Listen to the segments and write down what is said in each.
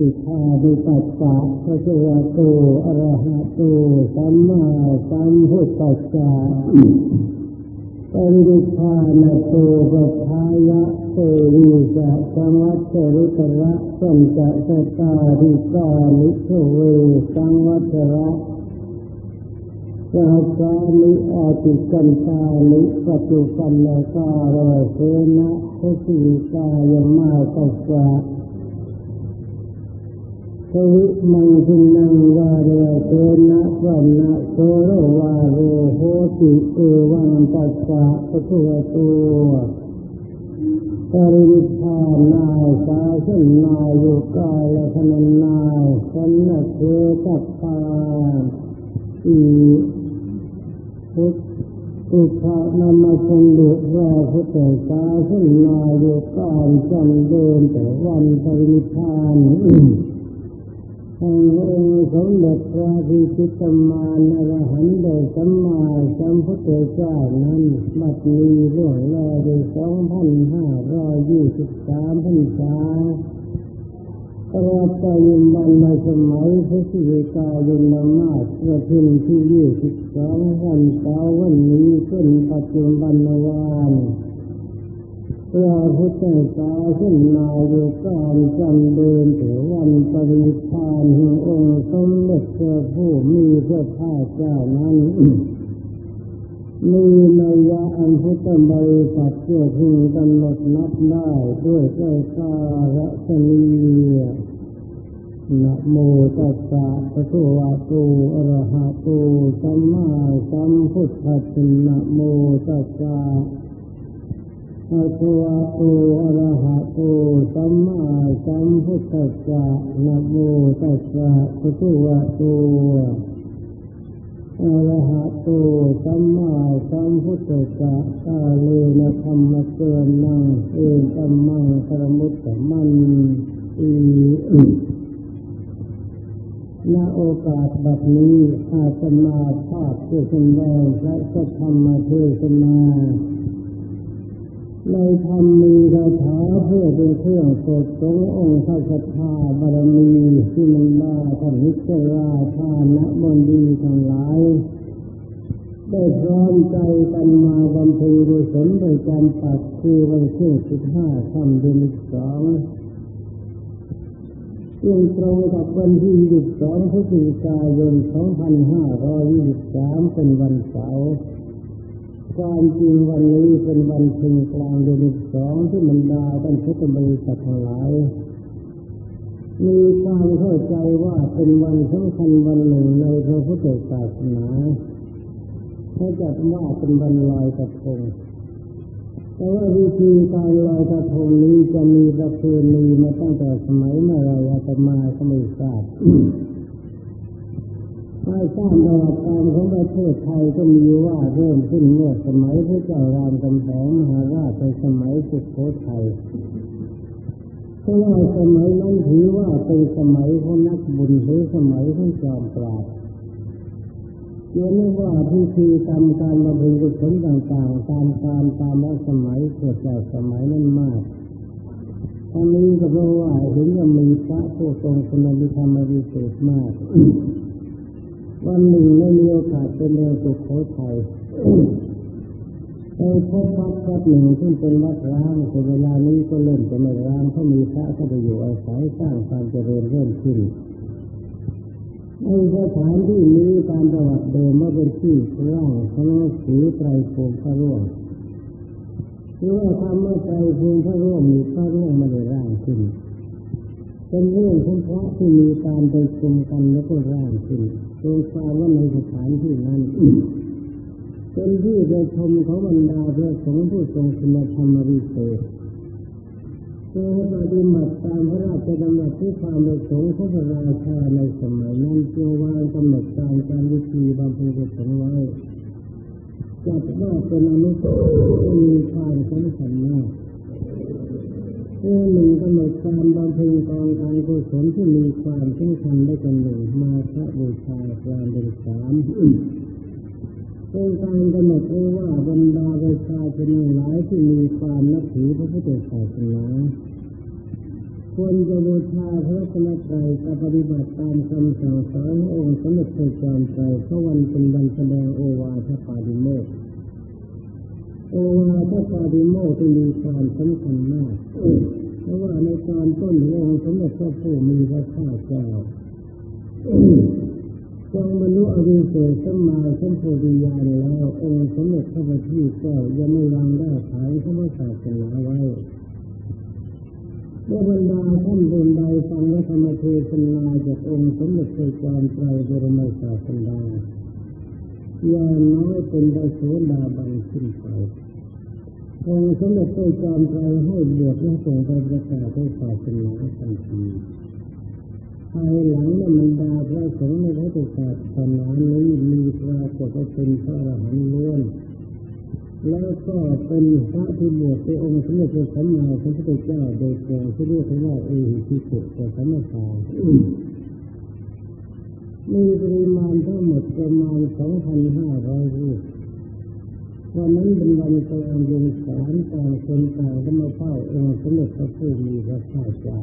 อิทาดิปัสสะพระเจ้าโตอรหะโตสัมมาสัมพุทธัสสะปริภาณโตปัฏายะเตวิจะสมัตตริตระสัญจะสตาริกานิโชเวสังวัตระสหัสานิอาติกันตานิปัจจุปันนาการเสนะเทสิกายมาตัสสะ ทวิมังคุนังวาเรเตนะวันนะโสโรวาโรโหติเอวังตัสสะปะทุตัวปริวิธานายสาสนนายโยกายธนนายสันนเทตัปาอีพุทธุพระนามาสมเด็จพระพุทธศาสนนาโยกายจันเดินแต่วันปริวิธาน แห่งองค์สมเด็จพระพิชิตมานรหันโดยสัมมาสัมพุทธเจ้านั้นบัดนี้เรื่องแรกในสองพันห้าร้อยยี่สิบสามพรรษาตลอดไปยินวันในสมัยพระสิริกายนนมาสประทินที่ยี่สิบสองวันเสาวันนี้ขึ้นปัจจุบันวาน พระพุทธศาสนมาโยการจำเดินถึงวันปรินิพานห่งองค์สมเด็จพระผู้มีพระภาคเจ้านั้นมีนัยยะอันพุทธบริษัทเพื่อพึงกำหนดนับได้ด้วยใจการะชนีนะโมตัสสะภะคะวะโตอะระหะโตสัมมาสัมพุทธัสสะนะโมตัสสะ ภะคะวะโตอะระหะโตสัมมาสัมพุทธัสสะนะโมตัสสะภะคะวะโตอะระหะโตสัมมาสัมพุทธัสสะกาเลนะธรรมเกินนังเอตัมมังสรมุตตมันอีณโอกาสแบบนี้อาตมาภาพผู้แสดงพระสัทธรรมเทศนา ในธรรมมีคาถาเพื่อเป็นเครื่องสดสงองค์พระสัทธาบารมีที่มันได้ท่านนิจราชานะบนดีทั้งหลายได้พร้อมใจกันมาบำเพ็ญกุศลโดยการปัดคือวันที่สิบห้าค่ำเดือนสองซึ่งตรงกับวันที่ยี่สิบสองพฤศจิกายนสองพันห้าร้อยยี่สิบสามเป็นวันเสาร์ ความจริงวันนี้เป็นวันเพ็ญกลางเดือนสองที่บรรดาท่านพุทธบริษัททั้งหลายมีความเข้าใจว่าเป็นวันสำคัญวันหนึ่งในพระพุทธศาสนาเขาจัดว่าเป็นวันลอยกระทงแต่ว่าวิธีการลอยกระทงนี้จะมีประเพณีมาตั้งแต่สมัยเมื่อไรอาตมาก็ไม่ทราบ ไม่ทราบประวัติการของประเทศไทยก็มีว่าเริ่มขึ้นเมื่อสมัยพระเจ้ารามคำแหงมหาราชในสมัยสุโขทัยเพราะว่าสมัยนั้นถือว่าเป็นสมัยของนักบุญหรือสมัยของจอมปราบเรียกว่าพิธีกรรมการบำเพ็ญกุศลต่างๆ ตามการตามสมัยเกิดจากสมัยนั้นมากอันนี้ก็เพราะว่าเห็นว่ามีพระผู้ทรงคุณธรรมวิเศษมาก วันหนึ่งได้มีโอกาสเป็นเมืองสุโขทัยไปพบวัดวัดหนึ่งซึ่งเป็นวัดร้างแต่เวลานี้ก็เริ่มจะไม่ร้างเพราะมีพระเข้าไปอยู่อาศัยสร้างความเจริญเริ่มขึ้นในสถานที่นี้ตามประวัติเดิมว่าเป็นที่ร่างของหนังสือไตรภูมิพระร่วงคือว่าทำเมื่อไตรภูมิพระร่วงมีพระร่วงไม่ได้ร่างขึ้น เป็นเรื่องของพระที่มีการไปชุมกันแล้วก็ร่างขึ้น ตรงทราบว่าในสถานที่นั้นเป็นที่ไปชมของบรรดาพระสงฆ์ผู้ทรงคุณธรรมวิเศษโดยปฏิบัติตามพระราชดำรัสที่ความประสงค์ของพระราชาในสมัยนั้นจึงวางกำหนดการการวิธีบำเพ็ญกุศลไว้จัดว่าเป็นอนุสวรีย์ที่มีความสำคัญมาก เพื่อหนึ่งกำหนดการบำเพ็ญกองการกุศลที่มีความสำคัญได้กันหนึ่งมาพระบูชากางเดือนสามเป็นการกำหนดไว้ว่าบรรดาประชาชนหลายที่มีความนับถือพระพุทธศาสนาควรจะบูชาพระธรรมไตรกับปฏิบัติตามคำสั่งสอนององค์สมเด็จพระจอมไตรเพราะวันเป็นวันแสดงโอวาทปาดิโมกข์ โอวาทปาดิโมกข์ที่มีความสำคัญมากเพราะว่าในตอนต้นองสมเด็จพระผู้มีพระภาคเจ้าทรงบรรลุอริยเสดสมาสัมโพธิญาณแล้วองค์สมเด็จพระบัณฑิตเจ้ายังไม่วางได้ฐานพระศาสนาไว้เมื่อบรรดาท่านบุญใดฟังและธรรมเทศนาจากองค์สมเด็จพระจอมไตรบรมศาสดา ย่างน้อยเป็นได้โสดาบันขึ้นไปองค์สมเด็จพระจอมไตรให้บวชและส่งไปประกาศให้ศาสนาทันทีภายหลังนั้นบรรดาพระสงฆ์ในพระศาสนานี้มีปรากฏว่าเป็นพระอรหันต์ล้วนแล้วก็เป็นพระที่บวชในองค์สมเด็จพระสัมมาสัมพุทธเจ้าโดยตรงที่เรียกว่าเอหิพิสุกับสัมมาสา มีปริมาณทั้งหมดประมาณ 2,500 รูปวันนั้นเป็นวันกลางเดือนสามต่างคนต่างก็มาเฝ้าองค์สมเด็จพระผู้มีพระภาคเจ้า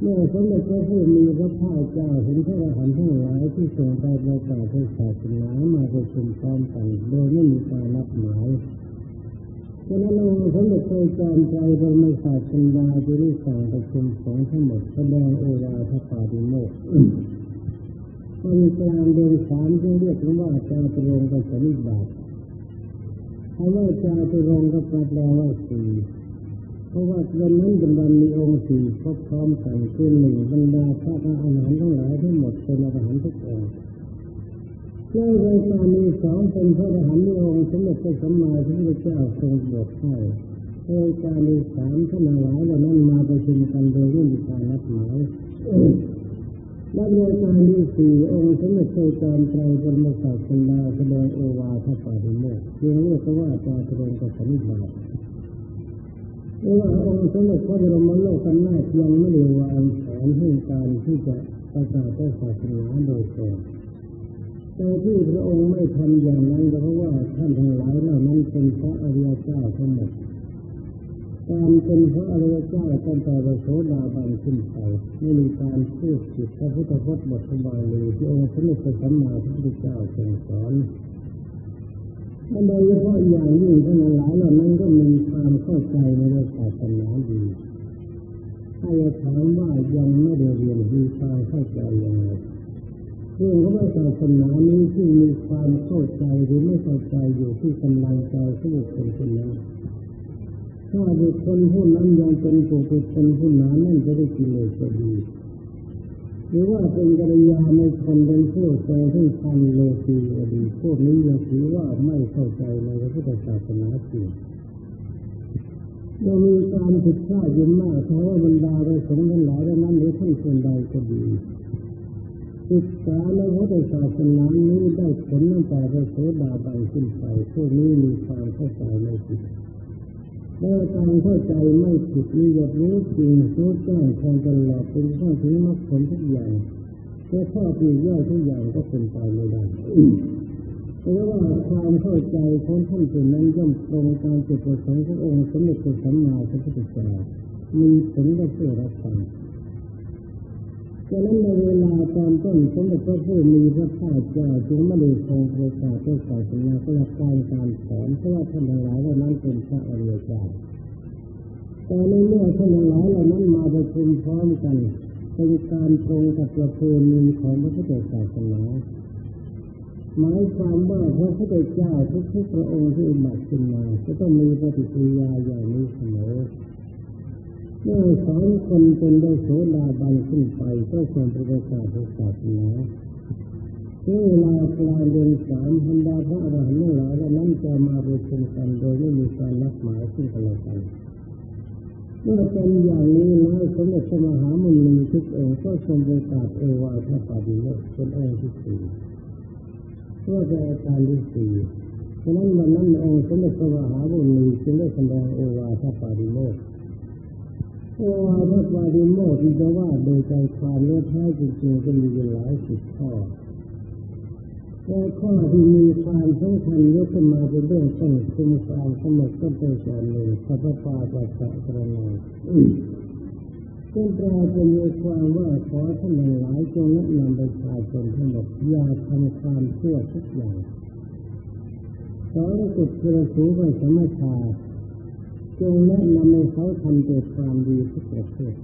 เมื่อสมเด็จพระผู้มีพระภาคเจ้าเห็นพระอรหันต์ทั้งหลายที่ส่งไปประกาศให้ศาสนามาประชุมพร้อมกันโดยไม่มีการรับหมายฉะนั้นองค์สมเด็จพระจอมไตรบรมศาสดาจึงได้สั่งประชุมสงทั้งหมดแสดงโอวาทปาติโมกข์ คนกลางเดือนสามจึงเรียกว่าจาตุรงกับสนิบาตคำว่าจาตุรงก็แปลว่าสี่เพราะว่าวันนั้นเป็นวันมีองค์สี่ครบพร้อมกันคือหนึ่งบรรดาพระอาหารทั้งหลายทั้งหมดเป็นอาหารทุกองค์เจ้ารายกามีสองเป็นพระอรหันต์องค์สมเด็จพระสัมมาสัมพุทธเจ้าทรงบวชให้รายการมีสามท่านหลายเหล่านั้นมาประชุมกันโดยไม่มีการนัดหมาย และรายการที่สี่องค์สมเด็จพระจอมไตรบรมศาสดาแสดงโอวาทปาฏิโมกข์จึงเรียกว่าจาตรงกสันนิบาตเพราะว่าองค์สมเด็จพระบรมโลกกันนายังไม่ได้วางแผนให้การที่จะประกาศศาสนาโดยตรงแต่ที่พระองค์ไม่ทำอย่างนั้นเพราะว่าท่านทั้งหลายเหล่านั้นเป็นพระอริยเจ้าทั้งหมด การเป็นพระอริยเจ้าตั้งแต่พระโสดาบันขึ้นไปไม่มีการพูดผิดพระพุทธพจน์บทบาลีที่องค์สมเด็จพระสัมมาสัมพุทธเจ้าทรงสอนและโดยเฉพาะอย่างยิ่งท่านหลายเหล่านั้นก็มีความเข้าใจในเรื่องศาสนาดีถ้าจะถามว่ายังไม่ได้เรียนมีความเข้าใจยังไงเรื่องของศาสนานี้ที่มีความเข้าใจหรือไม่เข้าใจอยู่ที่กำลังใจของบุคคลคนนั้น ถ้าบุคคลผู้นั้นยังเป็นผู้เป็นคนผู้นั้นนั่นจะได้กิเลสก็ดีหรือว่าเป็นกัลยาณคนเป็นผู้แก่ที่ทันโลกีก็ดีพวกนี้ยังถือว่าไม่เข้าใจในพระพุทธศาสนาจริงยังมีการผิดพลาดอยู่มากเพราะว่าบรรดาเราสงฆ์ทั้งหลายนั้นหรือท่านคนใดก็ดีศึกษาในพระพุทธศาสนานี้ได้ผลตั้งแต่พระโสดาบันขึ้นไปพวกนี้มีความเข้าใจไม่ผิด เมื่อการเข้าใจไม่ผิดมีหยดรู้จริงรู้แจ้งแทงตลอดเป็นข้อถึงมรรคผลทุกอย่างแค่ข้อผิดย่อยทุกอย่างก็เป็นไปไม่ได้เพราะว่าความเข้าใจของท่านคนนั้นย่อมตรงตามจุดประสงค์ขององค์สมเด็จพระสัมมาสัมพุทธเจ้ามีผลได้เพื่อรับฟัง ดังนั้นในเวลาตอนต้นสมเด็จพระผู้มีพระภาคเจ้าจึงม่ได้ทรงประกาศด้วยศาสนาก็รับการการสอนเพราะว่าท่านทั้งหลายเหล่านั้นเป็นพระอริยเจ้าแต่ในเมื่อท่านทั้งหลายเหล่านั้นมาประชุมพร้อมกันเป็นการตรงกับประเพณีของพระพุทธศาสนาหมายความว่าพระพุทธเจ้าทุกๆพระองค์ที่อุบัติขึ้นมาจะต้องมีปฏิกิริยาอย่างนี้เสมอ เมื่อสอนคนเป็นได้โสดาบันขึ้นไปก็ควรประกาศศาสนาเวลากลางเดือนสามบรรดาพระอรหันต์หลายและนั้นจะมาประชุมกันโดยไม่มีการนัดหมายซึ่งกันและกันเมื่อเป็นอย่างนี้แล้วสมเด็จพระมหามุนีทุกองค์ก็ทรงประกาศเอวาทปาดิโมกเป็นองค์ที่สี่เพื่อจะอาการที่สี่ฉะนั้นวันนั้นองค์สมเด็จพระมหามุนีจึงได้แสดงเอวาทปาดิโมก โอวาทปาดิโมกที่จะว่าโดยใจความเนื้อแท้จริงๆก็มีหลายสิบข้อแต่ข้อที่มีความสำคัญยกขึ้นมาเป็นเรื่องต้นคือความสมบก็เป็นส่วนหนึ่งสัพพะปัสสะกระนังซึ่งแปลเป็นมีความว่าขอท่านหลายจงแนะนำประชาชนทั้งหมดอย่าทำความเชื่อทุกอย่างขอให้สุดกระสูไปสมชา จงแนะนำให้เขาทำแต่ความดีทุกประเภท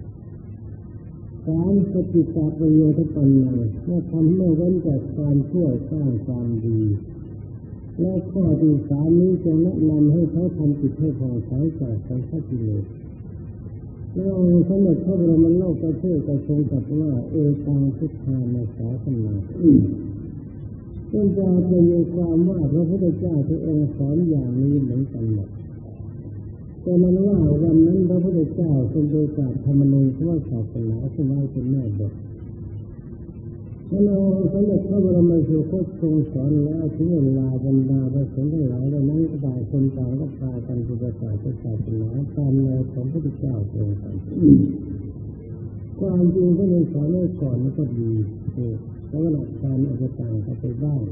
การปฏิบัติประโยชน์ตนหนึ่งเมื่อทำไม่เว้นจากความเชื่อสร้างความดี และข้อที่สามนี้จะแนะนำให้เขาทำจิตให้ผ่องใสจากสังขารกิเลสแล้วสมเด็จพระบรมโลกประเทศก็ทรงตรัสว่าเอตังพุทธานาสาสนาซึ่งจะเป็นความว่าพระพุทธเจ้าทุกองค์สอนอย่างนี้เหมือนกันหมด แต่มันว่าวันนั้นพระพุทธเจ้าทรงโดยการธรรมนูญพระศาสนาขึ้นมาเป็นแม่บทพระองค์สมเด็จพระบรมสุคตทรงสอนแล้วถึงเวลาบรรดาพระสงฆ์ทั้งหลายเหล่านั้นก็ต่างคนต่างก็พากันปฏิบัติพระศาสนาตามแนวของพระพุทธเจ้าทรงสอนความจริงก็ในสอนในก่อนมันก็ดีแต่ว่าหลักการอาจจะต่างกันไปบ้าง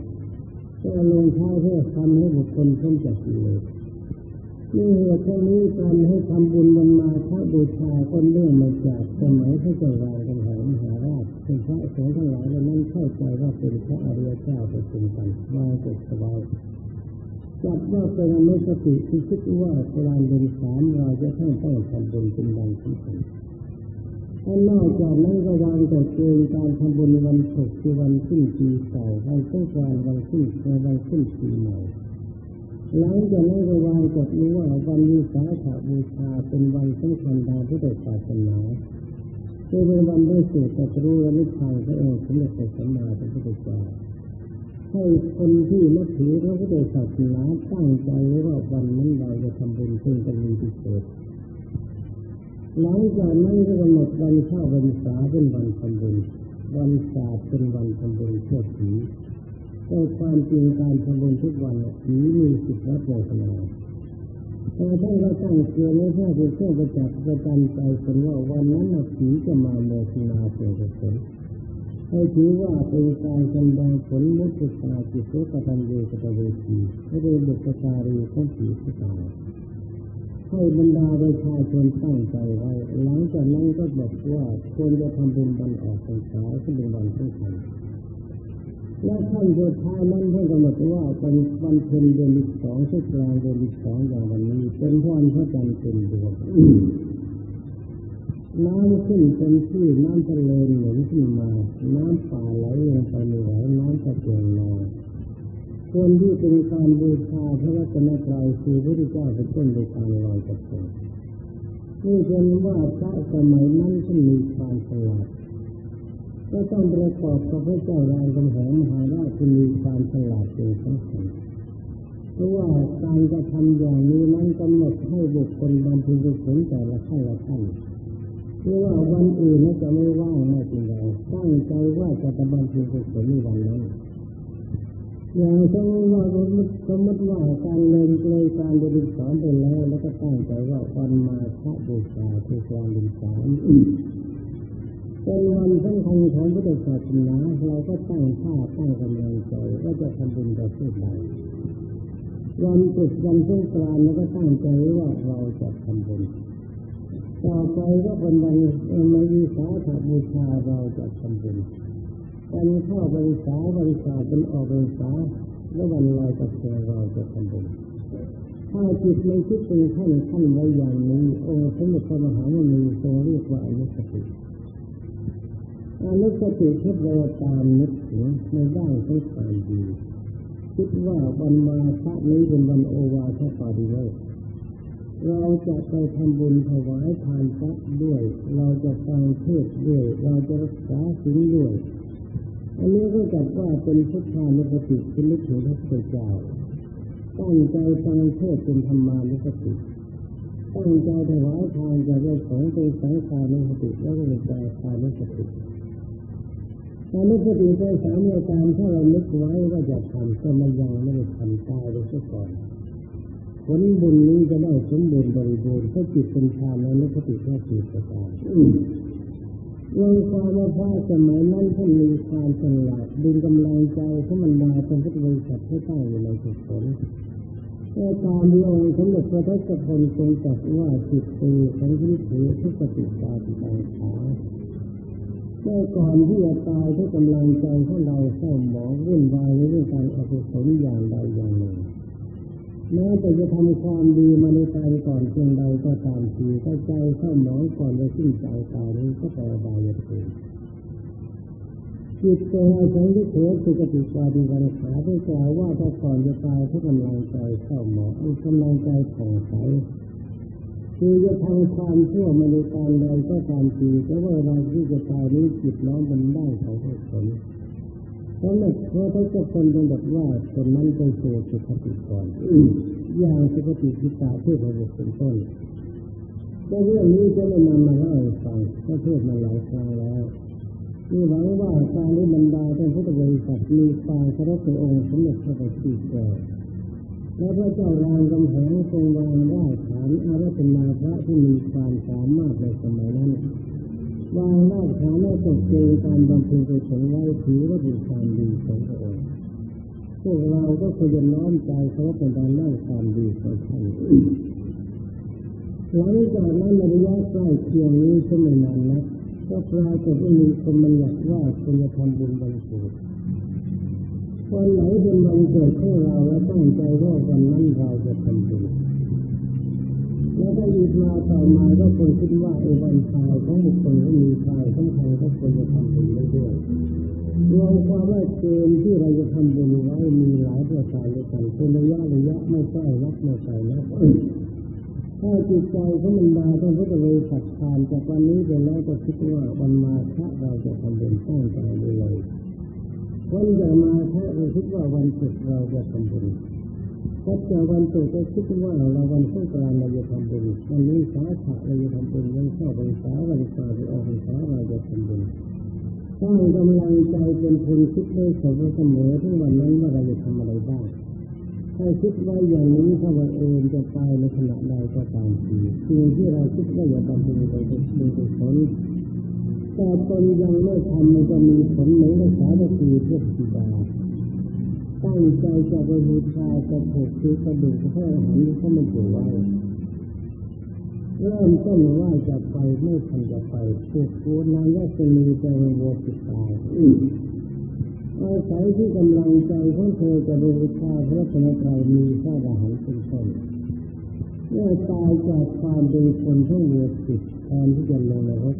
ก็ลงท้ายเพื่อทำให้บุคคลพ้นจากกิเลส นี่เหตุนี้การให้ทำบุญวันมาพระบูชาก็เนื่องมาจากสมัยพระเจ้าวางกันหามหาราชเป็นพระสงฆ์ทั้งหลายนั้นเข้าใจว่าเป็นพระอริยเจ้าปเป็นกันมาเกิดสบายจับว่าเป็นอนุสติที่คิดว่าเวลาเดินสามเราจะต้องต้องทำบุญเป็นดังที่สุดถ้านอกจากนั้นก็วางแต่เกณฑ์การทำบุญวันศุกร์คือวันขึ้นปีเก่าวันสงกรานต์วันขึ้นวันขึ้นปีใหม่ หลังจากนั้นก็วางกฎนี้ว่าวันวิสาขบูชาเป็นวันสำคัญทางพุทธศาสนาเป็นวันได้สู่ตรัรู้และนิพพานพระองค์สมเด็จพระสัมมาสัมพุทธเจ้าให้คนที่นับถือพระพุทธศาสนาตั้งใจว่าวันนั้นเราจะทำบุญเพื่อจะมีพิเศษหลังจากนั้นก็กำหนดวันเข้าวันษาเป็นวันทำบุญวันศาสตร์เป็นวันทำบุญเพื่อผี แต่ความจริงการทำบุญทุกวันผีมีสิทธิ์รับโมทนาแต่ถ้าเราตั้งเชื่อในพระเป็นเครื่องประจักษ์ประจันใจคนว่าวันนั้นผีจะมาโมทนาเป็นกุศลให้ถือว่าเป็นการแสดงผลมุตตาจิตโสกตัญญูกตเวทีให้เป็นบุคคารีของผีผู้ตายให้บรรดาประชาชนตั้งใจไว้หลังจากนั้นก็บอกว่าควรจะทำบุญวันออกพรรษาที่เป็นวันสำคัญ และขั้นสุดท้ายนั้นท่านกำหนดว่าเป็นวันเพ็ญเดือนที่สองช่วกลางเดือนที่สองอย่างวันนี้ เป็นวันพระจันทร์เต็มดวงน้ำขึ้นเป็นที่น้ำทะเลหนุนขึ้นมา น้ำป่าไหลลงไปในไหลน้ำตะเกียงนองคนที่เป็นการบูชาพระรัตนตรัยคือพระพุทธเจ้าเป็นต้นในการลอยกระทงนี่เป็นว่าพระสมัยนั้นท่านมีความฉลาด ก็ต้องประกอบกับพระเจ้ารายกำแหงมหาราชมีความฉลาดเป็นสำคัญเพราะว่าการจะทำอย่างนี้นั้นกำหนดให้บุคคลบำเพ็ญกุศลแต่ละขั้นละขั้นเพราะว่าวันอื่นจะไม่ว่างไม่จริงเลยตั้งใจว่าจะทำบำเพ็ญกุศลในวันนั้นอย่างสมมติว่าสมมติว่าการเรียนเลยการเรียนสอนไปแล้ว แล้วก็ตั้งใจว่าวันมาฆบูชาคือการเรียนสอน เป็นวันสำคัญของพุทธศาสนาเราก็ตั้งท่าตั้งกำลังใจว่าจะทำบุญกับผู้ใดวันจุดวันสงกรานต์เราก็ตั้งใจว่าเราจะทำบุญต่อไปก็เป็นวันมาวิสาขบูชาเราจะทำบุญวันเข้าบริษาบริษาเป็นออกบริษาแล้ววันลอยกระเทเราจะทำบุญถ้าจิตในคิดเป็นขั้นขั้นไว้อย่างนี้องค์สมเด็จพระมหามุนีทรงเรียกว่าอนุสติ อนุสติคิดเราตามนึกถึงในด้านของความดีคิดว่าวันมาพระนี้เป็นวันโอวาทปาริโยเราจะไปทำบุญถวายทานพระด้วย เราจะฟังเทศด้วย เราจะรักษาศีลด้วย อันนี้ก็จัดว่าเป็นพุทธานุปติเป็นนึกถึงพระพุทธเจ้าตั้งใจฟังเทศเป็นธรรมานุปติตั้งใจถวายทานจะได้ของเป็นสังฆานุปติแล้วก็เป็นใจทานุปติ อนุปติเป็นสามอาการถ้าเรานึกไว้ว่าจะทำก็มันยังไม่ได้ทำตายไปซะก่อนผลบุญนี้จะได้สมบูรณ์บริบูรณ์ถ้าจิตเป็นฌานแล้วนุปติก็จิตประการในความว่าพระสมัยนั้นท่านมีความฉลาดดึงกำลังใจที่มันมาเป็นพุทธบริษัทให้ตั้งอยู่ในสุขผลในการที่องค์สมเด็จพระทศพลทรงจัดว่าสิบปีของชีวิตถือทุกปฏิปาติการขา เมื่อก่อนที่จะตายที่กำลังใจของเราเศร้าหมองวุ่นวายในเรื่องการอกุศลอย่างใดอย่างหนึ่งแม้แต่จะทำความดีมาในการก่อนเพียงใดก็ตามทีก็ใจเศร้าหมองก่อนจะสิ้นใจตายนี้ก็แปลบายเองจิตตัวของที่เถอสุกติกาดีวันขาได้กล่าวว่าถ้าก่อนจะตายถ้ากำลังใจเศร้าหมองกำลังใจผ่องใส คือจะทำความเชั่วมาในการใดก็ตามทีแต่ว่าเวลาที่จะตายนี้จิตน้อมเป็นได้ของผลเพราะเมื่เพราะถ้าจะคนเป็นแบบว่าคนนั้นไปสู่สุขติก่อนอย่างสุขติทิตาเพื่อพระบุตรเป็นต้นแต่เรื่องนี้จะไม่นำมาเล่าให้ฟังก็เทศมาหลายครั้งแล้วมีหวังว่าการที่บรรดาท่านพุทธบริษัทมีความเคารพในองค์สมเด็จพระบัณฑิตแก่ และพระเจ้ารามกำแหงทรงวางได้ฐานอารัตนาพระที่มีความสามารถในสมัยนั้นวางรากฐานและตกเจการบำเพ็ญกุศลไว้ถือว่าเป็นความดีของพระองค์พวกเราก็ควรจะน้อมใจเขาเป็นการเล่าความดีของท่านหลังจากนั้นระยะใกล้เคียงนี้ก็ไม่นานนักก็ปรากฏว่ามีคนมันอยากว่าควรจะทำบุญบางส่วน วันไหนเป็นวันเกิดของเราแล้วตั้งใจว่าวันนั้นเราจะทำบุญแล้วก็อีกมาต่อมาก็คนคิดว่าไอ้วันตายของบุคคลที่มีตายสำคัญก็ควรจะทำบุญได้ด้วยรวมความว่าเกณฑ์ที่เราจะทำบุญไว้มีหลายประการด้วยกันเป็นระยะระยะไม่ใช่วัดไม่ใช่นะถ้าจิตใจของมันดาต้องพุทธเลยสัดทานจากวันนี้ไปแล้วก็คิดว่าวันมาฆะเราจะทำบุญตั้งใจเลย วันจะมาฆะเราคิดว่าวันศุกร์เราจะทำบุญก็จะวันศุกร์ก็คิดว่าเราวันสงกรานต์เราจะทำบุญวันนี้สาขะเราจะทำบุญวันเข้าพรรษาวันเสาร์ออกพรรษาเราจะทำบุญสร้างกำลังใจเป็นทุนคิดได้เสมอทุกวันนั้นว่าเราจะทำอะไรบ้างถ้าคิดว่าอย่างนี้ถ้าวันเองจะตายในขณะใดก็ตามทีสิ่งที่เราคิดว่าอย่าทำเป็นไปเป็นผล แต่ตนยังไม่ทำมันจะมีผลเหมือนกับสาวตีเทพธิดาตั้งใจจะไปบูชาจะถูกคือกระดูกแค่หันเขาไม่ถูกไว้เริ่มต้นว่าจะไปไม่ทันจะไปถูกกูนายจะมีใจโวติตายอาศัยที่กำลังใจของเธอจะบูชาพระพระไตรมีพระอรหันต์เป็นต้นเมื่อตายจากความเป็นคนทั้งเวทิตแทนที่จะลงนรก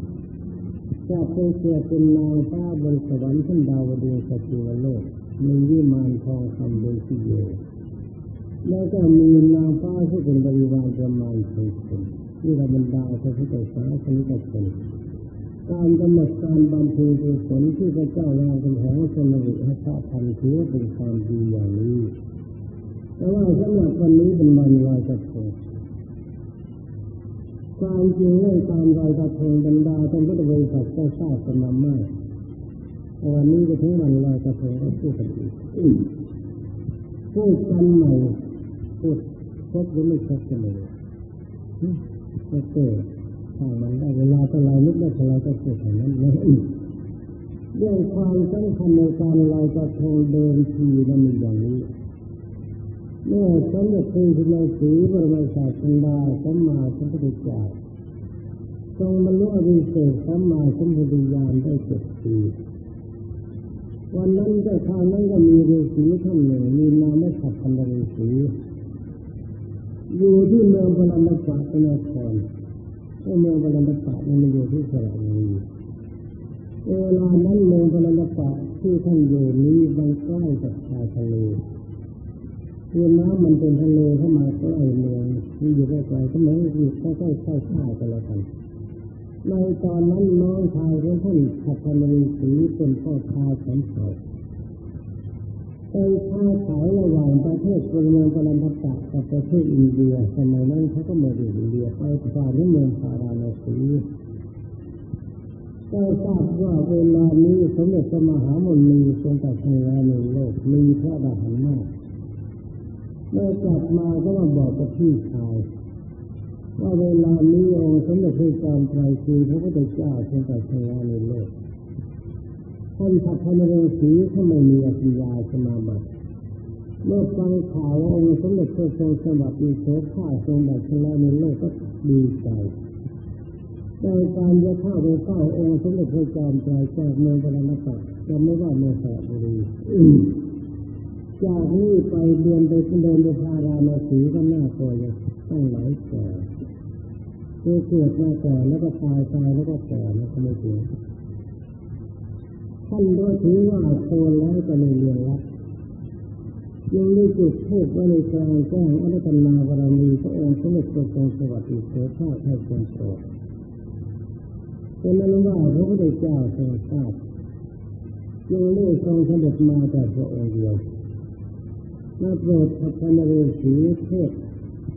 จะไปเกิดเป็นนางฟ้าบนสวรรค์ขึ้นดาวดึงสติวโลกมีวิมานทองคำเป็นที่โยแล้วก็มีนางฟ้าที่เป็นบริวารประมาณสิบคนที่เราบรรดาพระพุทธเจ้าสนิทชนการกำหนดการบำเพ็ญกุศลที่พระเจ้ารามคำแห่งสมริให้พระพันถือเป็นความดีอย่างนี้แต่ว่าสำหรับวันนี้เป็นวันลอยกระทง การจริงเรื่องการลอยกระทงบรรดาท่านพุทธบริษัทก็ทราบกันมามากวันนี้ก็ถึงวันลอยกระทงก็พูดกันอีกพูดกันใหม่พูดครบหรือไม่ครบกันเลยก็เกิดทางมันได้เวลาเท่าไรนึกได้เท่าไรก็พูดอย่างนั้นเลยเรื่องความสำคัญในการลอยกระทงเดินทีนั้นมีอย่างนี้ เมื่อสมเด็จพระพุทธสีบรมศาสดาสัมมาสัมพุทธเจ้าทรงบรรลุอริเศษสัมมาสัมพุทธญาณได้เจ็ดปีวันนั้นก็ทางนั้นก็มีฤาษีท่านหนึ่งมีนามขัดพันฤาษีอยู่ที่เมืองพลันตะเป็นนครเมืองพลันตะมันอยู่ที่สระบุรีเวลานั้นเมืองพลันตะที่ท่านอยู่นี้มันใกล้กับชายทะเล คือน้ำมันเป็นทะเลเข้ามาใกล้เมืองที่อยู่ใกล้ๆก็เหมือนอยู่ใกล้ๆใกล้ๆกันแล้วกันในตอนนั้นน้องชายของท่านขัตมรีสีเป็นพ่อชายสำเร็จไปค้าขายระหว่างประเทศกรุงเมืองกลันตะกับประเทศอินเดียสมัยนั้นเขาก็มาดูอินเดียไปผ่านที่เมืองพาราณสีก็ทราบว่าเวลานี้สมเด็จพระมหามุนีทรงตัดสินแล้วในโลกมีพระดาหันมาก เมื่อกลับมาก็มาบอกกับพี่ชายว่าเวลานี้องค์สมเด็จพระจอมไตรคือพระพุทธเจ้าทรงตัดสินแล้วในโลกท่านสัพพนเรศีถ้านไม่มีอภิญญาสมาบัติเมื่อฟังข่าวว่าองค์สมเด็จพระทรงสวัสดีโสภาทรงบัตรแล้วในโลกก็ดีใจในการจะเข้าไปเฝ้าองค์สมเด็จพระจอมไตรจากเมืองพระนครจะไม่ว่าเมืองสระบุรี จากนี้ไปเดินไปเดินไปพาราณสีก็น่ากลัวเลยต้งหลายแก่คือเกิดมาก่อนแล้วก็ตายตายแล้วก็แก่แล้วก็ไม่ถึงท่านก็ถือว่าโตแล้วจะไม่เรียนรับยังไมีจุดทูบไว้ในกลางแจ้งอนุตนาบารมีพระองค์สมเด็จพระทรงสวัสดิเสด็จพ่อให้ทรงโปรดเป็นนั้นว่าพระพุทธเจ้าทรงทราบยังไม่ทรงเสด็จมาแต่พระองค์เดียว มาโปรดพระธรรมเรศีเทศ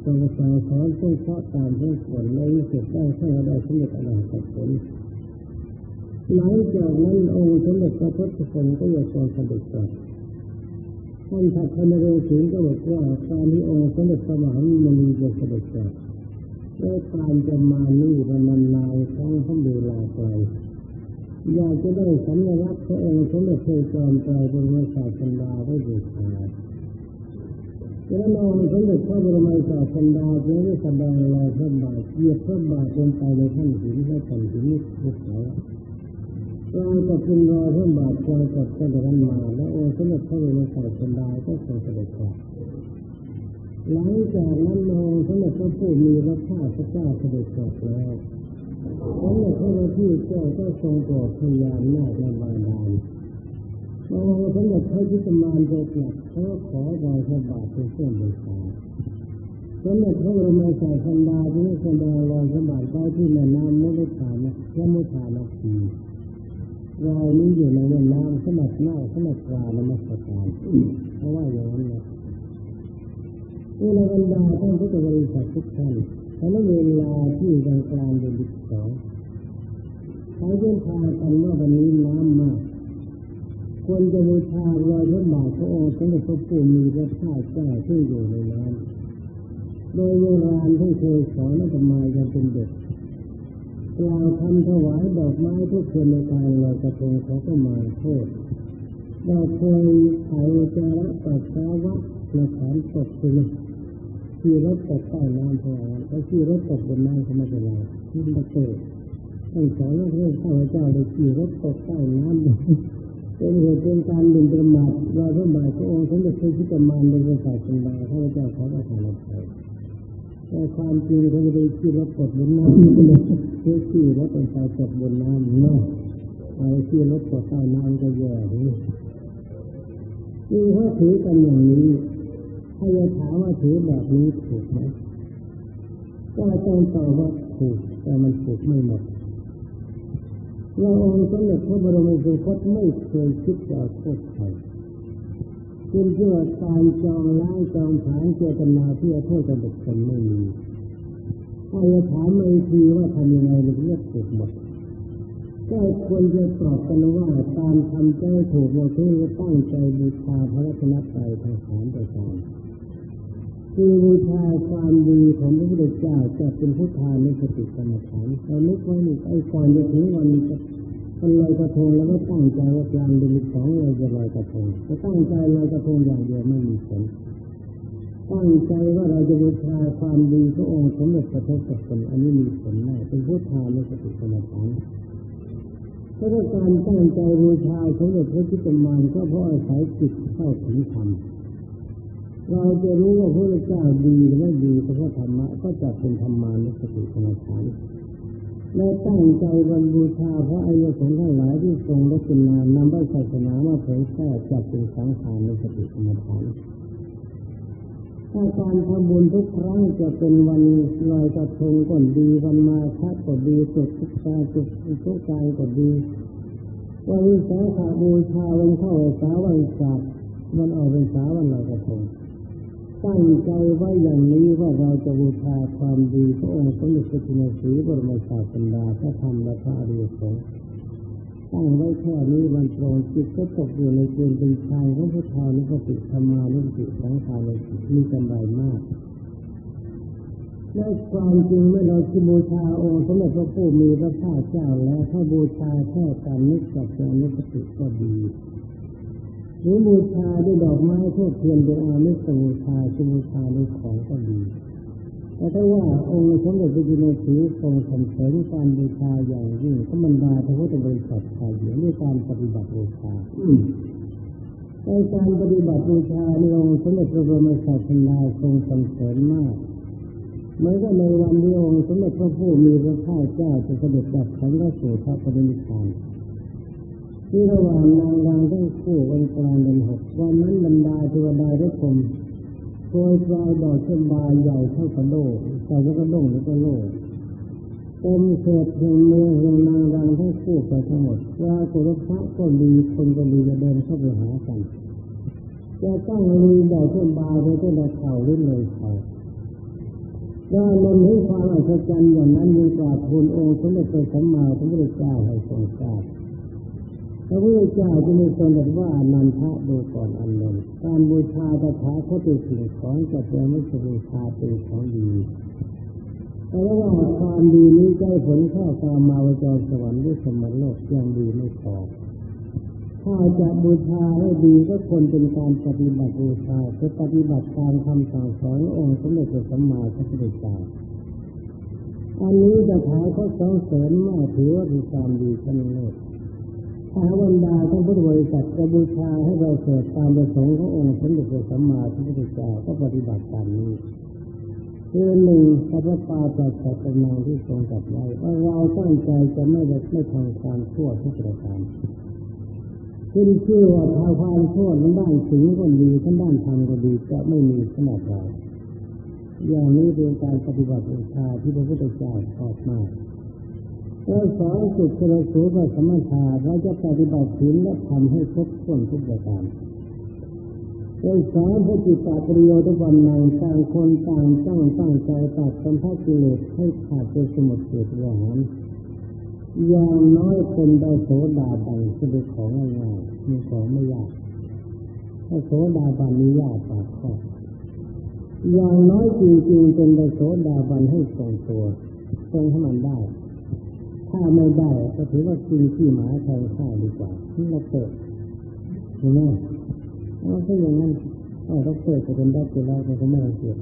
ทรงสั่งสอนทรงเพาะตามเพื่อผลในที่สุดได้ให้าได้สมเด็จอรหันตผลหลังจากนั้นองค์สมเด็จพระพุทธองค์ก็ยังทรงเสด็จกลับท่านพระธรรมเรศีก็บอกว่าการที่องค์สมเด็จพระมหามุนีจะเสด็จกลับได้การจะมานี่วันนานๆครั้งเขาเวลาไกลอยากจะได้สัญลักษณ์พระองค์สมเด็จพระจอมไตรบรมศาสดาไว้บูชา แล้วมองสมเด็จพระบรมศาสดาจึงได้แสดงลายพระบาทเหยียบพระบาทลงไปในท่านหินและแผ่นหินนี้ทุกเขาเราจะเป็นรอยพระบาทคอยกับเสด็จมาและองค์สมเด็จพระบรมศาสดาก็ทรงเสด็จกลับหลังจากนั้นองค์สมเด็จพระผู้มีพระภาคพระเจ้าเสด็จกลับแล้วสมเด็จพระบัณฑิตเจ้าก็ทรงโปรดพยานนาคในบาดาล พอสมเด็จพระจิตมานจะกลับเขาขอรอยพระบาทเป็นเครื่องบูชาสมเด็จพระบรมศาสดาที่แสดงรอยพระบาทไปที่แม่น้ำไม่ได้ผ่านและไม่ผ่านนาทีรอยนี้อยู่ในแม่น้ำสมัครหน้าสมัครกลางและมัสการเพราะว่าอย่างนั้นนะนี่ในบรรดาท่านพุทธบริษัททุกท่านใช้เวลาที่กลางกลางเดือนที่สองใช้เดินทางกันว่าวันนี้น้ำมาก ควรจะบูชารอยพระบาทพระองค์สมเด็จพระปู่มีพระภาคเจ้าที่อยู่ในนั้นโดยโบราณที่เคยสอนนักมายังเป็นเด็กกล่าวทำถวายดอกไม้ทุกคนในการลอยกระทงเขาก็มาโทษเราเคยถ่จาระปัสสาวะในฐานตกคือขี่รถตกใต้น้ำเพอะไรเขาขี่รถตกบนน้ำเขาไม่เป็นไรที่มาเกิดตั้สองเรื่องข้าพเจ้าเลยขี่รถตกใต้น้ำ เป็นเหตุเป็นการหมิ่นประมาทลอยพระบาทพระองค์สมเด็จพระพุทธมารในพระศาสนาข้าพเจ้าขอประทานอภัยแต่ความจริงเขาไม่ได้ขี่รถตกบนน้ำคือขี่รถไปตกบนน้ำเนาะไปขี่รถตกใต้น้ำก็แย่เลยคือเขาถือกันอย่างนี้ถ้าจะถามว่าถือแบบนี้ถูกไหมก็ต้องตอบว่าถูกแต่มันถูกไม่หมด เราองค์สมเด็จพระบรมสุคตไม่เคยคิดจะโทษใครคุณเชื่อการจองล้างจองฐานเจตนาที่จะโทษกับบุคคลไม่มีถ้าจะถามในทีว่าทำยังไงเรียกถูกหมดก็ควรจะตอบกันว่าตามทำใจถูกเราที่จะตั้งใจบูชาพระรัตนตรัยทางสามประการ คือบูชาความดีของพระพุทธเจ้าจะเป็นผู้ทานในสติกรรมฐานเราไม่ค่อยมีไอ้ก่อนจะถึงวันจะเป็นลอยกระทงแล้วก็ตั้งใจว่ากลางเดือนสองเราจะลอยกระทงจะตั้งใจลอยกระทงอย่างเดียวไม่มีผลตั้งใจว่าเราจะบูชาความดีพระองค์สมเด็จพระทศพลอันนี้มีผลแน่เป็นผู้ทานในสติกรรมฐานเพราะการตั้งใจบูชาสมเด็จพระจิตมานก็เพราะอาศัยจิตเข้าถึงธรรม เราจะรู้ว่าพระเจ้าดีหรือไม่ดีเพราะธรรมะก็จะเป็นธรรมานุสติกรรมฐานและตั้งใจบรรบูชาพระอายสงฆ์ทั้งหลายที่ทรงรัชนานำไปศาสนามาเผยแพร่จัดเป็นสังขารในสติกรรมฐานถ้าการทำบุญทุกครั้งจะเป็นวันลอยกระทงก็ดีวันมาคัดก็ดีสุดทุกตาสุดทุกใจก็ดีวันวิสาขาบูชาวันเข้าสาวันศาสตร์วันออกเป็นสาวันลอยกระทง ตั้งใจไว้อย่างนี้ว่าเราจะบูชาความดีพระองค์สมเด็จพระจินสีบรมศาสดาพระธรรมและพระอริยสงฆ์ตั้งไว้แค่นี้วันตรงจิตก็ตกอยู่ในเกณฑ์เป็นชายของพระทานุปติธรรมานุปติสังขารในจิตมีกำไรมากและความจริงเมื่อเราที่บูชาองค์สมเด็จพระผู้มีพระภาคเจ้าแล้วถ้าบูชาแค่การนึกกับการนึกสติก็ดี รือบูชาด้วยดอกไม้ทูบเทียนเป็นอามิสบูชาชิบูชาด้วยของก็ดีแต่ถ้าว่าองค์สมเด็จพระจินสีทรงสรรเสริญการบูชาอย่างยิ่งก็บรรดาพระพุทธบริษัทชายหญิงด้วยการปฏิบัติบูชาในการปฏิบัติบูชาในองค์สมเด็จพระบรมศาสดาทรงสรรเสริญมากเมื่อในวันที่องค์สมเด็จพระผู้มีพระภาคเจ้าจะเสด็จดับสังฆสู่พระปฏิมิพาน ที่ระหว่างนางรางทั้งคู่วันกลางเดือนหกวันนั้นบรรดาเทวดาทุกคนโปรยปลายดอกเช่นบาใหญ่เท่ากระโดดใส่กระด้งหรือกระโลกเต็มเขตแห่งเมืองแห่งนางรางทั้งคู่ไปทั้งหมดว่ากุรพระก็ดีคนก็ดีจะเดินเข้าไปหากันจะตั้งมือดอกเช่นบาไปต้นเข่าหรือเลยเข่าว่าลมให้ความอัศจรรย์อย่างนั้นมีกว่าทูลองค์สมเด็จพระสัมมาสัมพุทธเจ้าให้ทรงทราบ พระพุทธเจ้าจะมีทรงตรัสว่านันทะดูก่อนอันนนการบูชาตถาคตเป็นสิ่งของจะเป็นไม่ใช่บูชาเป็นของดีแต่ว่าความดีนี้ใจผลข้าตามมาวจรสวรรค์ด้วยสมรโลกยังดีไม่พอถ้าจะบูชาให้ดีก็ควรเป็นการปฏิบัติบูชาจะปฏิบัติตามคำสั่งสอนองค์สมเด็จพระสัมมาสัมพุทธเจ้าอันนี้จะถายเขาสองเสริญมากถือว่าเป็นความดีชั้นเลิศ ถ้าบรรดาท่านพุทธบริษัทจะบูชาให้เราเกิดตามประสงค์ขององค์สมเด็จพระสัมมาสัมพุทธเจ้าก็ปฏิบัติตามนี้คือหนึ่งพระปาจัดจัตนางที่ทรงจัดไว้ว่าเราตั้งใจจะไม่ไม่ทำความชั่วทุกประการขึ้นชื่อว่าทาความชั่วทั้งด้านสิ่งก็ดีทั้งด้านธรรมก็ดีจะไม่มีขนาดใดอย่างนี้เป็นการปฏิบัติบูชาที่พระพุทธเจ้าชอบมาก เราสอนสุดกระสูกับสมถะเราจะปฏิบัติศีลและทำให้ครบถ้วนทุกประการเราสอนพระจิตตปริโยทุกวันในต่างคนต่างตั้งตั้งใจตัดสัมภากิเลสให้ขาดเป็นสมุทเกิดรหารอย่างน้อยเป็นได้โสดาบันคือเป็นของง่ายๆมีของไม่ยากถ้าโสดาบันมียากปากข้ออย่างน้อยจริงๆเป็นได้โสดาบันให้ทรงตัวทรงให้มันได้ ถ้าไม่ได้ก็ถือว่าจริงที่หมายแทนข้าดีกว่าที่เราเปิดเห็นไหมว่าถ้าอย่างนั้นเราเปิดจะเป็นได้ไปแล้วเราก็ไม่เสีย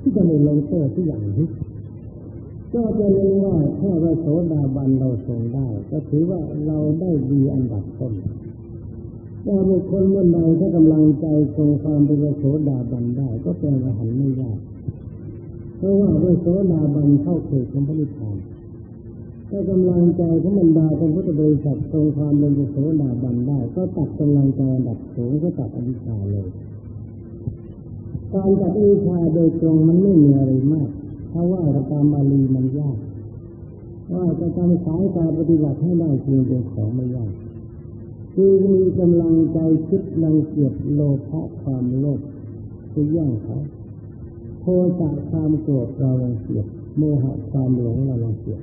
ที่จะไม่ลงเตอร์ที่อย่างนี้ก็จะเรียกว่าถ้าเราโสดาบันเราทรงได้ ก็ถือว่าเราได้ดีอันดับต้นแต่บุคคลเมื่อใดถ้ากำลังใจทรงความเป็นโสดาบันได้ ก็เป็นอรหันต์ไม่ยากเพราะว่าด้วยโสดาบันเข้าเขตของพระนิพพาน ถ้ากำลังใจของบรรดาเป็นพุทธบริษัททรงความเป็นโสดาบันได้ ก็ตัดกำลังใจอันดับสูงก็ตัดอวิชชาเลยการตัดอวิชชาโดยตรงมันไม่มีอะไรมากเพราะว่าตามบาลีมันยากว่าจะทำสายการปฏิบัติให้ได้จริงเป็นของไม่ยากคือมีกำลังใจคิดลังเกียจโลภะความโลภคือย่งเขาโทสะความโกรธเราลังเกียจโมหะความหลงเราลังเกียจ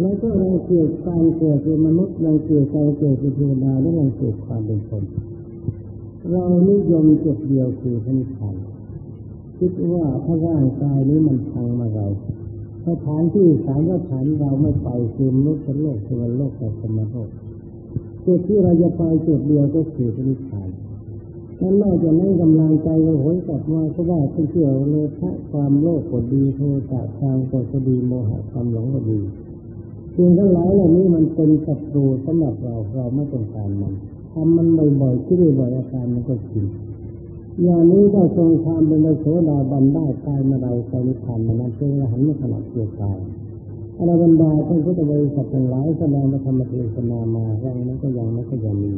แล้วก็รังเกียจการเกิดเป็นมนุษย์รังเกียจการเกิดเป็นเทวดาและรังเกียจความเป็นคน เรานิยมจุดเดียวคือพระนิพพานคิดว่าถ้าร่างกายนี้มันพังมาเราสถานที่สามสถานเราไม่ไปคือมนุษย์โลกเทวโลกแต่สมโลกจุดที่เราจะไปจุดเดียวก็คือพระนิพพานนั้นนอกจากนั้นกำลังใจเราหวนกลับมาก็ว่าเป็นเกี่ยวโลภะความโลภก็ดีโทสะความโกรธก็ดีโมหะความหลงก็ดี สิ่งทั้งหลายเหล่านี้มันเป็นศัตรูสำหรับเราเราไม่ต้องการมันทำมันบ่อยๆคิดบ่อยอาการมันก็จริงอย่างนี้ก็ทรงความเป็นโสดาบันได้ตายมาเราใจนิพพานมานั้นเป็นอรหันไม่ขนาดเกียรตายอรบรรดาท่านพุทธบริษัททั้งหลายแสดงมาธรรมเทศนามาแรงนั้นก็ยังไม่ก็ยังมี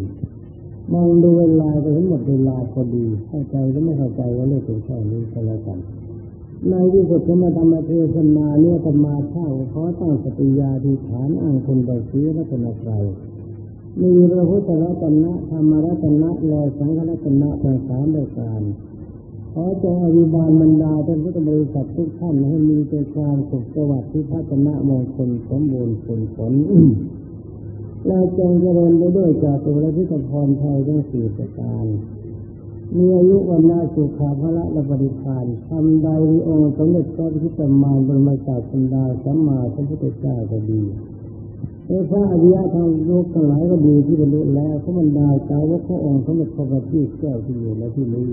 มองดูเวลาก็เห็นหมดเวลาพอดีเข้าใจหรือไม่เข้าใจว่าเรื่องเป็นแค่นี้ก็แล้วกัน ในที่สุดธรรมธรรมเทศนาเนี่ยธรรมาเท่าขอตั้งสติญาธิฐานอ้างคนใดชี้และเป็นอะไรมีพระพุทธรัตนะธรรมรัตนะและสังฆรัตนะเป็นสามประการขอจงอภิบาลบรรดาท่านพุทธบริษัททุกท่านให้มีแต่ความสุขสวัสดิ์ที่พัฒนามงคลสมบูรณ์ผลผลและจงเจริญไปด้วยจากตัวและพิธพรไทยทั้งสี่ประการ มีอายุวันนาสุขาภละและบริพานทำใดองค์สมเด็จพระพิชิตมารบรมศาสดาสัมมาสัมพุทธเจ้าก็ดีเอพระอริยะทางโลกทั้งหลายก็ดีที่บรรลุแล้วเขามันได้ใจว่าพระองค์เขาไม่พบกับที่แก้าที่อยู่และที่นี้